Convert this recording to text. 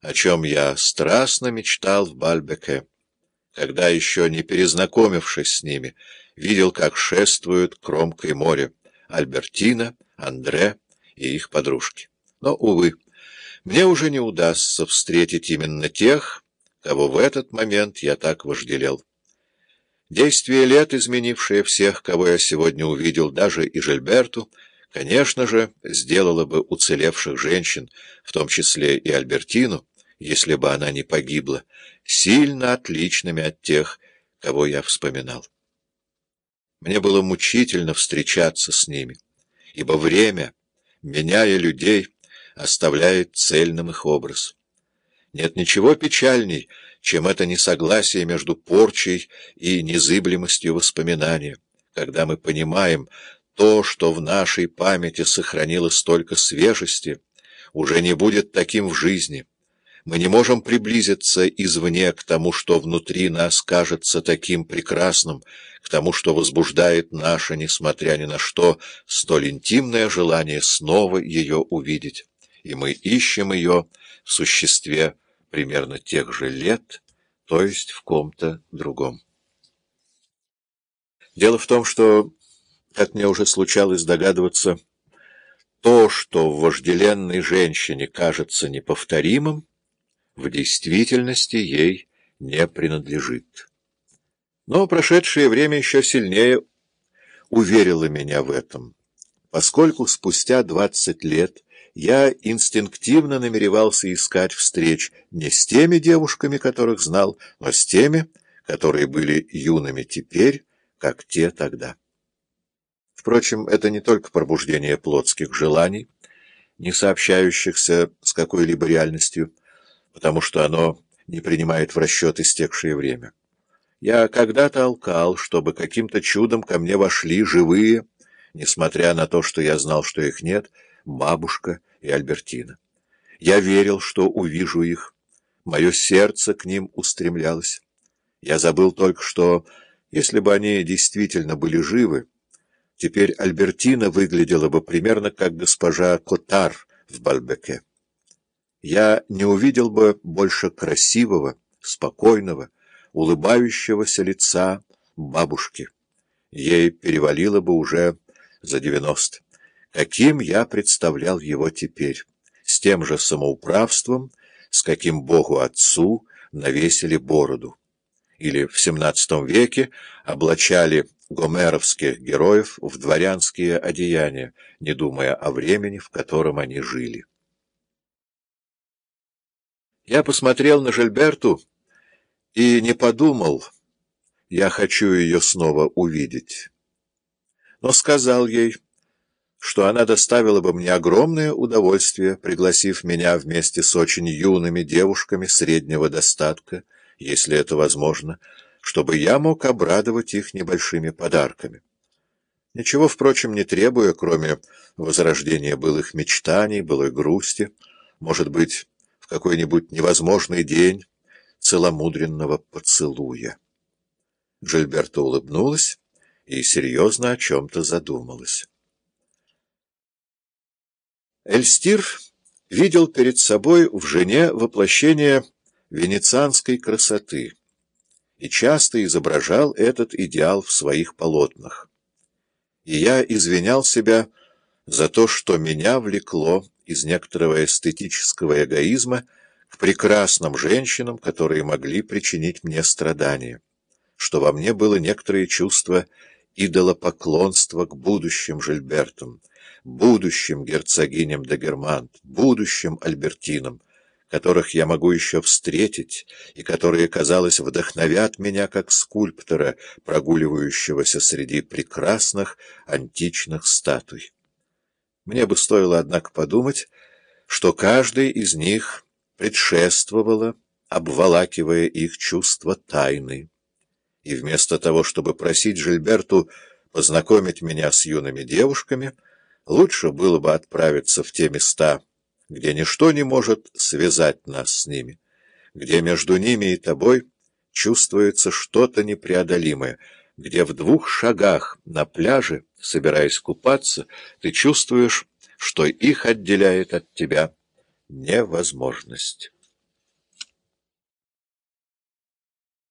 о чем я страстно мечтал в Бальбеке, когда, еще не перезнакомившись с ними, видел, как шествуют кромкой моря Альбертина, Андре и их подружки. Но, увы, мне уже не удастся встретить именно тех, кого в этот момент я так вожделел. Действие лет, изменившее всех, кого я сегодня увидел, даже и Жильберту, конечно же, сделало бы уцелевших женщин, в том числе и Альбертину, если бы она не погибла, сильно отличными от тех, кого я вспоминал. Мне было мучительно встречаться с ними, ибо время, меняя людей, оставляет цельным их образ. Нет ничего печальней, чем это несогласие между порчей и незыблемостью воспоминания, когда мы понимаем, то, что в нашей памяти сохранилось столько свежести, уже не будет таким в жизни. Мы не можем приблизиться извне к тому, что внутри нас кажется таким прекрасным, к тому, что возбуждает наше, несмотря ни на что, столь интимное желание снова ее увидеть. И мы ищем ее в существе примерно тех же лет, то есть в ком-то другом. Дело в том, что, как мне уже случалось догадываться, то, что в вожделенной женщине кажется неповторимым, в действительности ей не принадлежит. Но прошедшее время еще сильнее уверило меня в этом, поскольку спустя двадцать лет я инстинктивно намеревался искать встреч не с теми девушками, которых знал, но с теми, которые были юными теперь, как те тогда. Впрочем, это не только пробуждение плотских желаний, не сообщающихся с какой-либо реальностью, потому что оно не принимает в расчет истекшее время. Я когда-то алкал, чтобы каким-то чудом ко мне вошли живые, несмотря на то, что я знал, что их нет, бабушка и Альбертина. Я верил, что увижу их. Мое сердце к ним устремлялось. Я забыл только, что, если бы они действительно были живы, теперь Альбертина выглядела бы примерно как госпожа Котар в Бальбеке. Я не увидел бы больше красивого, спокойного, улыбающегося лица бабушки. Ей перевалило бы уже за девяносто каким я представлял его теперь, с тем же самоуправством, с каким Богу Отцу навесили бороду. Или в XVII веке облачали гомеровских героев в дворянские одеяния, не думая о времени, в котором они жили. Я посмотрел на Жильберту и не подумал, я хочу ее снова увидеть. Но сказал ей что она доставила бы мне огромное удовольствие, пригласив меня вместе с очень юными девушками среднего достатка, если это возможно, чтобы я мог обрадовать их небольшими подарками. Ничего, впрочем, не требуя, кроме возрождения былых мечтаний, былой грусти, может быть, какой-нибудь невозможный день целомудренного поцелуя. Джильберта улыбнулась и серьезно о чем-то задумалась. Эльстир видел перед собой в жене воплощение венецианской красоты и часто изображал этот идеал в своих полотнах. И я извинял себя за то, что меня влекло из некоторого эстетического эгоизма к прекрасным женщинам, которые могли причинить мне страдания, что во мне было некоторое чувство идолопоклонства к будущим Жильбертам, будущим герцогиням де Германт, будущим Альбертинам, которых я могу еще встретить, и которые, казалось, вдохновят меня как скульптора, прогуливающегося среди прекрасных античных статуй. Мне бы стоило, однако, подумать, что каждый из них предшествовало, обволакивая их чувства тайны. И вместо того, чтобы просить Жильберту познакомить меня с юными девушками, Лучше было бы отправиться в те места, где ничто не может связать нас с ними, где между ними и тобой чувствуется что-то непреодолимое, где в двух шагах на пляже, собираясь купаться, ты чувствуешь, что их отделяет от тебя невозможность.